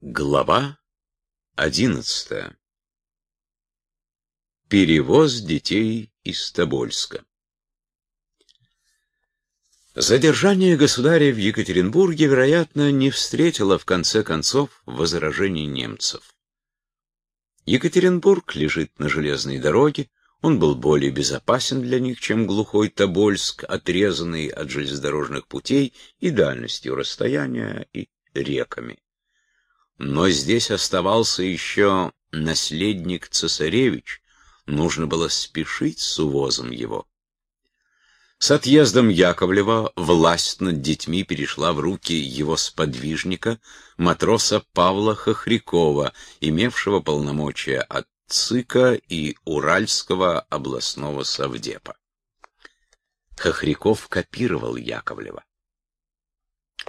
Глава одиннадцатая. Перевоз детей из Тобольска. Задержание государя в Екатеринбурге, вероятно, не встретило в конце концов возражений немцев. Екатеринбург лежит на железной дороге, он был более безопасен для них, чем глухой Тобольск, отрезанный от железнодорожных путей и дальностью расстояния и реками. Но здесь оставался еще наследник цесаревич, нужно было спешить с увозом его. С отъездом Яковлева власть над детьми перешла в руки его сподвижника, матроса Павла Хохрякова, имевшего полномочия от ЦИКа и Уральского областного совдепа. Хохряков копировал Яковлева.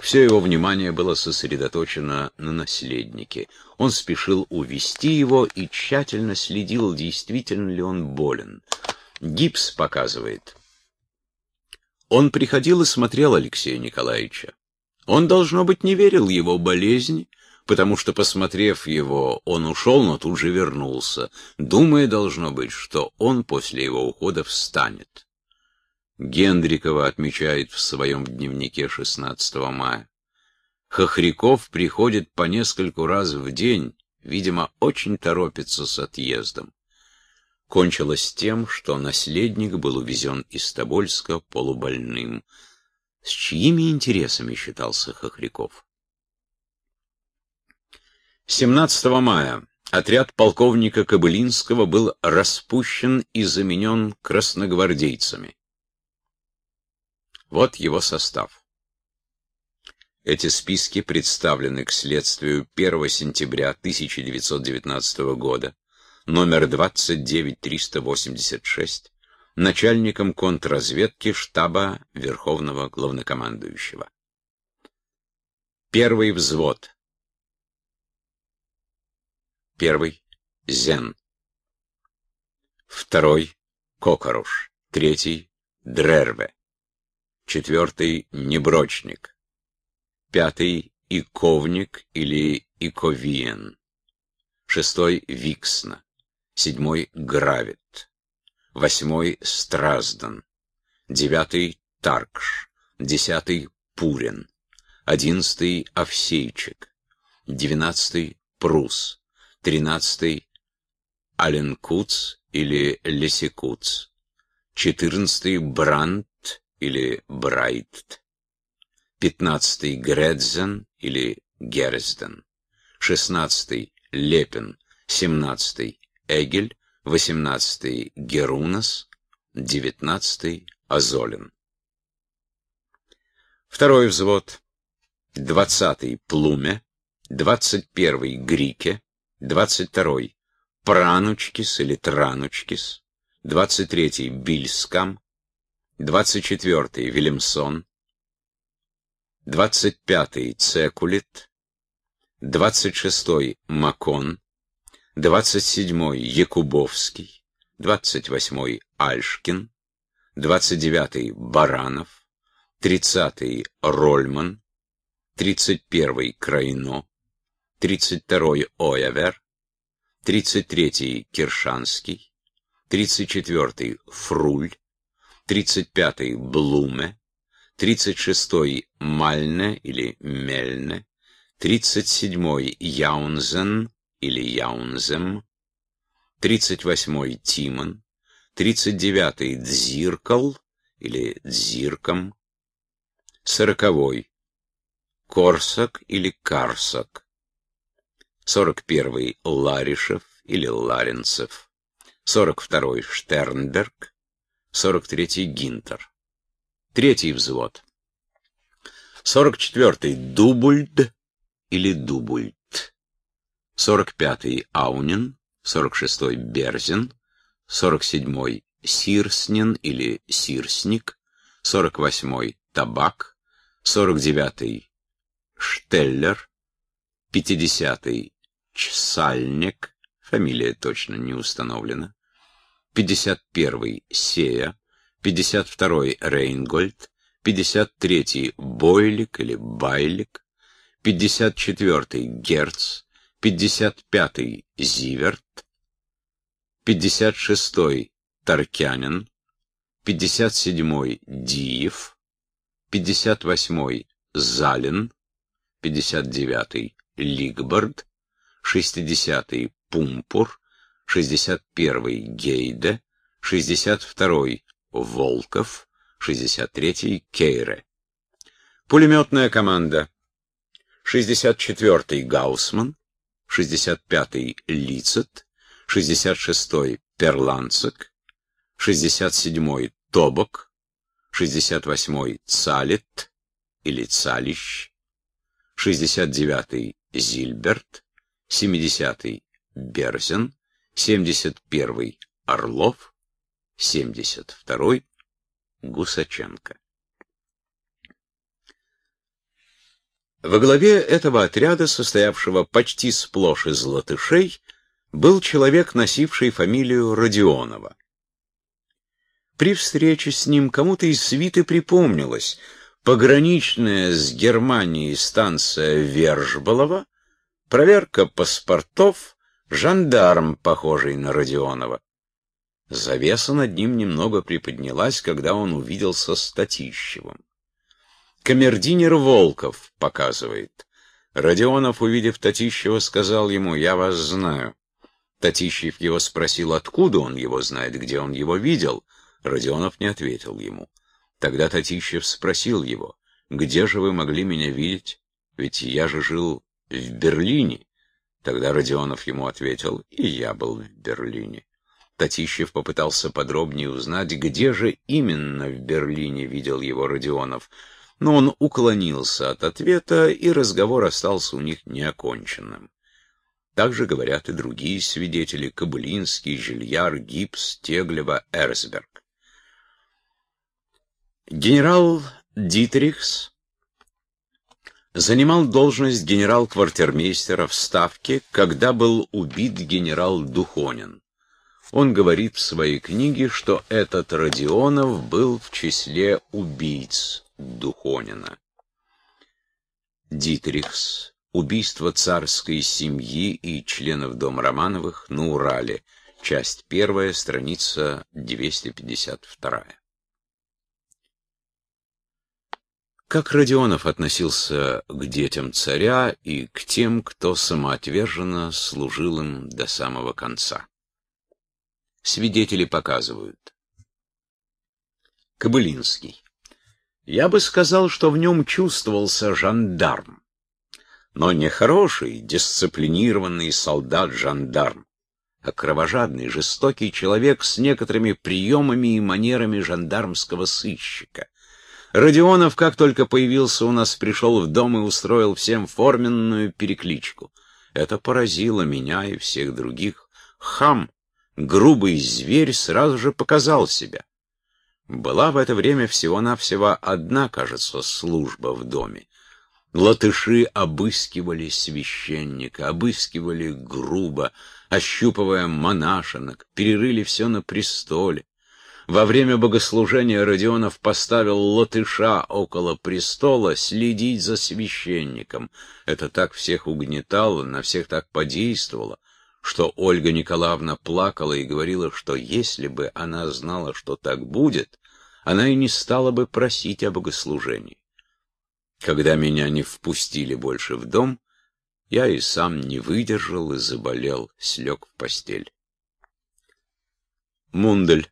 Все его внимание было сосредоточено на наследнике. Он спешил увести его и тщательно следил, действительно ли он болен. Гипс показывает. Он приходил и смотрел Алексея Николаевича. Он, должно быть, не верил его болезни, потому что, посмотрев его, он ушел, но тут же вернулся, думая, должно быть, что он после его ухода встанет. Гендрикова отмечает в своем дневнике 16 мая. Хохряков приходит по нескольку раз в день, видимо, очень торопится с отъездом кончилось тем, что наследник был увезен из Тобольска полубольным. С чьими интересами считался Хохряков? 17 мая отряд полковника Кобылинского был распущен и заменен красногвардейцами. Вот его состав. Эти списки представлены к следствию 1 сентября 1919 года номер 29386, начальником контрразведки штаба Верховного Главнокомандующего. Первый взвод. Первый — Зен. Второй — Кокоруш. Третий — Дрерве. Четвертый — Неброчник. Пятый — Иковник или Иковиен. Шестой — Виксна. Седьмой — Гравит, восьмой — Страздан, девятый — Таркш, десятый — Пурин, одиннадцатый — Овсейчик, двенадцатый — Прус, тринадцатый — Аленкуц или Лесикуц, четырнадцатый — Брандт или Брайт, пятнадцатый — Гредзен или Герзден, шестнадцатый — Лепин, семнадцатый Эгель, 18-й Герунас, 19-й Азолин. Второй взвод, 20-й Плуме, 21-й Грике, 22-й Пранучкис или Транучкис, 23-й Бильскам, 24-й Вильямсон, 25-й Цекулит, 26-й Макон, 27-й Якубовский, 28-й Альшкин, 29-й Баранов, 30-й Рольман, 31-й Крайно, 32-й Оявер, 33-й Киршанский, 34-й Фруль, 35-й Блуме, 36-й Мальне или Мельне, 37-й Яунзен, или Яунзем, 38-й Тимон, 39-й Дзиркал или Дзирком, 40-й Корсак или Карсак, 41-й Ларишев или Ларинцев, 42-й Штернберг, 43-й Гинтер. Третий взвод. 44-й Дубульд или Дубульд. 45-й Аунин, 46-й Берзин, 47-й Сирснин или Сирсник, 48-й Табак, 49-й Штеллер, 50-й Чсальник, фамилия точно не установлена, 51-й Сея, 52-й Рейнгольд, 53-й Бойлик или Байлик, 54-й Герц, 55-й Зиверт, 56-й Таркянин, 57-й Диев, 58-й Залин, 59-й Лигбард, 60-й Пумпур, 61-й Гейде, 62-й Волков, 63-й Кейре. Пулеметная команда. 64-й Гаусман, 65-й Лицет, 66-й Перланцек, 67-й Тобок, 68-й Цалет или Цалищ, 69-й Зильберт, 70-й Берзен, 71-й Орлов, 72-й Гусаченко. Во главе этого отряда, состоявшего почти сплошь из латышей, был человек, носивший фамилию Родионова. При встрече с ним кому-то из свиты припомнилось, пограничная с Германией станция Вержболова, проверка паспортов, жандарм, похожий на Родионова. Завеса над ним немного приподнялась, когда он увиделся с Татищевым. Камердинер Волков показывает. Родионов, увидев Татищева, сказал ему, «Я вас знаю». Татищев его спросил, откуда он его знает, где он его видел. Родионов не ответил ему. Тогда Татищев спросил его, «Где же вы могли меня видеть? Ведь я же жил в Берлине». Тогда Родионов ему ответил, «И я был в Берлине». Татищев попытался подробнее узнать, где же именно в Берлине видел его Родионов, но он уклонился от ответа, и разговор остался у них неоконченным. Также говорят и другие свидетели — Кобылинский, Жильяр, Гипс, Теглева, Эрсберг. Генерал Дитрихс занимал должность генерал-квартирмейстера в Ставке, когда был убит генерал Духонин. Он говорит в своей книге, что этот Родионов был в числе убийц Духонина. Дитрихс. Убийство царской семьи и членов дома Романовых на Урале. Часть первая, страница 252. Как Родионов относился к детям царя и к тем, кто самоотверженно служил им до самого конца? Свидетели показывают. Кобылинский. Я бы сказал, что в нем чувствовался жандарм. Но не хороший, дисциплинированный солдат-жандарм, а кровожадный, жестокий человек с некоторыми приемами и манерами жандармского сыщика. Родионов, как только появился у нас, пришел в дом и устроил всем форменную перекличку. Это поразило меня и всех других. Хам, грубый зверь, сразу же показал себя. Была в это время всего-навсего одна, кажется, служба в доме. Латыши обыскивали священника, обыскивали грубо, ощупывая монашенок, перерыли все на престоле. Во время богослужения Родионов поставил латыша около престола следить за священником. Это так всех угнетало, на всех так подействовало что Ольга Николаевна плакала и говорила, что если бы она знала, что так будет, она и не стала бы просить о богослужении. Когда меня не впустили больше в дом, я и сам не выдержал и заболел, слег в постель. Мундель.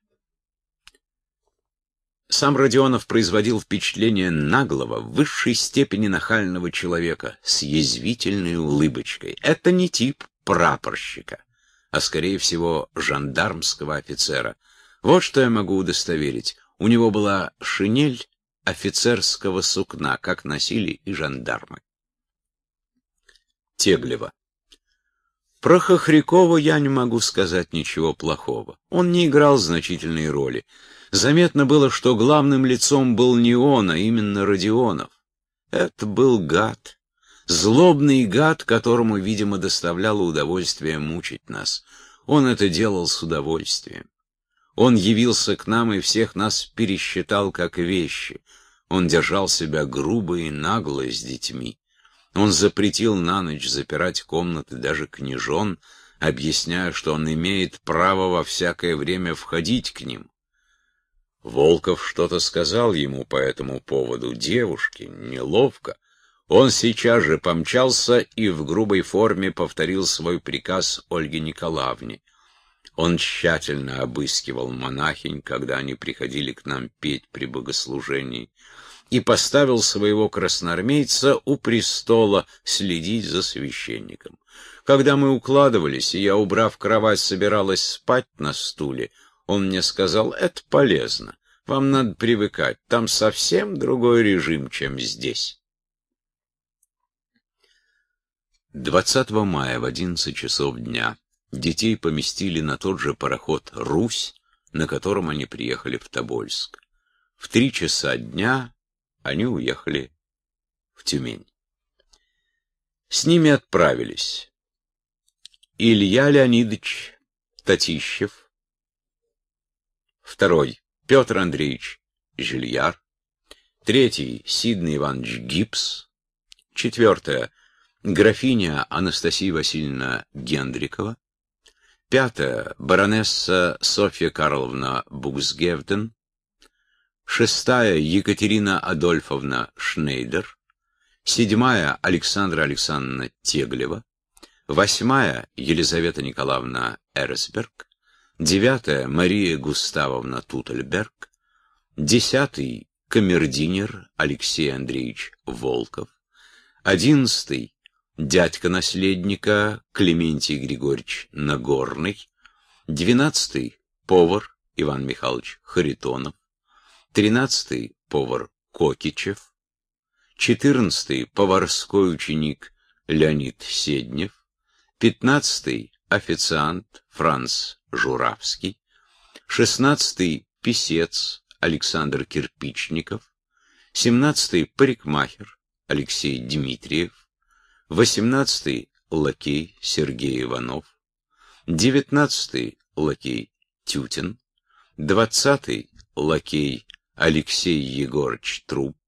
Сам Родионов производил впечатление наглого, в высшей степени нахального человека, с язвительной улыбочкой. Это не тип прапорщика, а, скорее всего, жандармского офицера. Вот что я могу удостоверить. У него была шинель офицерского сукна, как носили и жандармы. Теглева. Про Хохрякова я не могу сказать ничего плохого. Он не играл значительной роли. Заметно было, что главным лицом был не он, а именно Родионов. Это был гад. Злобный гад, которому, видимо, доставляло удовольствие мучить нас. Он это делал с удовольствием. Он явился к нам и всех нас пересчитал как вещи. Он держал себя грубо и нагло с детьми. Он запретил на ночь запирать комнаты даже княжон, объясняя, что он имеет право во всякое время входить к ним. Волков что-то сказал ему по этому поводу. Девушке неловко. Он сейчас же помчался и в грубой форме повторил свой приказ Ольге Николаевне. Он тщательно обыскивал монахинь, когда они приходили к нам петь при богослужении, и поставил своего красноармейца у престола следить за священником. Когда мы укладывались, и я, убрав кровать, собиралась спать на стуле, он мне сказал, это полезно, вам надо привыкать, там совсем другой режим, чем здесь. 20 мая в 11 часов дня Детей поместили на тот же пароход «Русь», на котором они приехали в Тобольск. В три часа дня они уехали в Тюмень. С ними отправились Илья Леонидович Татищев, второй. Петр Андреевич Жильяр, третий. Сидный Иванович Гипс, четвертая графиня Анастасия Васильевна Гендрикова, Пятая — баронесса Софья Карловна Буксгевден. Шестая — Екатерина Адольфовна Шнейдер. Седьмая — Александра Александровна Теглева. Восьмая — Елизавета Николаевна Эрсберг. Девятая — Мария Густавовна Тутельберг. Десятый — камердинер Алексей Андреевич Волков. Одиннадцатый дядька наследника Клементий Григорьевич Нагорный, двенадцатый — повар Иван Михайлович Харитонов, тринадцатый — повар Кокичев, четырнадцатый — поварской ученик Леонид Седнев, пятнадцатый — официант Франц Журавский, шестнадцатый — писец Александр Кирпичников, семнадцатый — парикмахер Алексей Дмитриев, Восемнадцатый — лакей Сергей Иванов. Девятнадцатый — лакей Тютин. Двадцатый — лакей Алексей Егорыч Труп.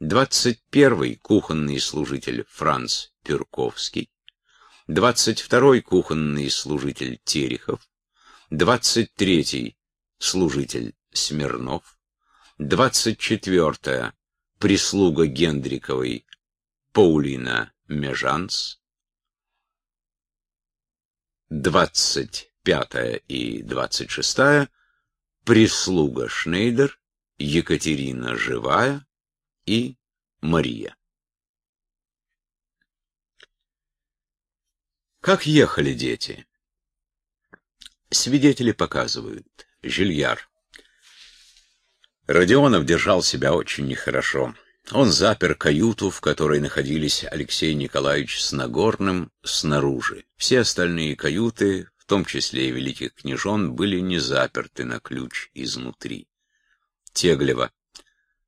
Двадцать первый — кухонный служитель Франц Пюрковский. Двадцать второй — кухонный служитель Терехов. Двадцать третий — служитель Смирнов. Двадцать четвертая — прислуга Гендриковой Паулина Межанс. Двадцать пятая и двадцать шестая прислуга Шнейдер, Екатерина Живая и Мария. Как ехали дети? Свидетели показывают. Жильяр. Родионов держал себя очень нехорошо. Он запер каюту, в которой находились Алексей Николаевич с Нагорным, снаружи. Все остальные каюты, в том числе и великих княжон, были не заперты на ключ изнутри. Теглева.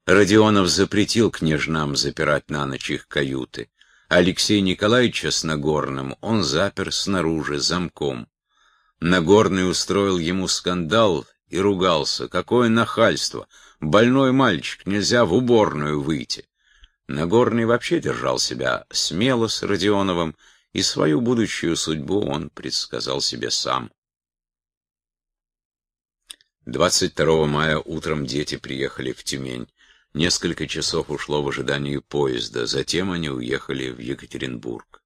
Родионов запретил княжнам запирать на ночь их каюты. Алексей Николаевича с Нагорным он запер снаружи замком. Нагорный устроил ему скандал и ругался. Какое нахальство! Больной мальчик, нельзя в уборную выйти. Нагорный вообще держал себя смело с Родионовым, и свою будущую судьбу он предсказал себе сам. 22 мая утром дети приехали в Тюмень. Несколько часов ушло в ожидании поезда, затем они уехали в Екатеринбург.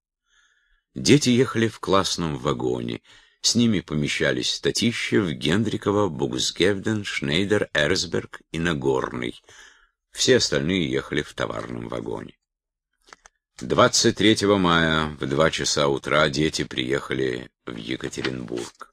Дети ехали в классном вагоне, с ними помещались Татищев, Гендрикова, Буксгевден, Шнейдер, Эрсберг и Нагорный. Все остальные ехали в товарном вагоне. 23 мая в два часа утра дети приехали в Екатеринбург.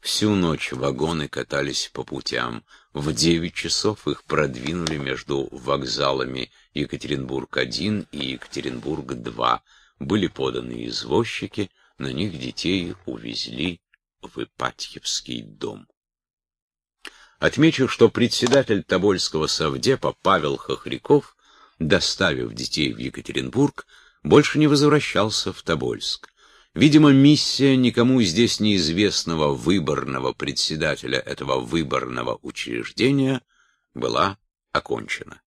Всю ночь вагоны катались по путям. В девять часов их продвинули между вокзалами Екатеринбург-1 и Екатеринбург-2. Были поданы извозчики, на них детей увезли в Ипатьевский дом. Отмечу, что председатель Тобольского совдепа Павел Хохряков, доставив детей в Екатеринбург, больше не возвращался в Тобольск. Видимо, миссия никому здесь неизвестного выборного председателя этого выборного учреждения была окончена.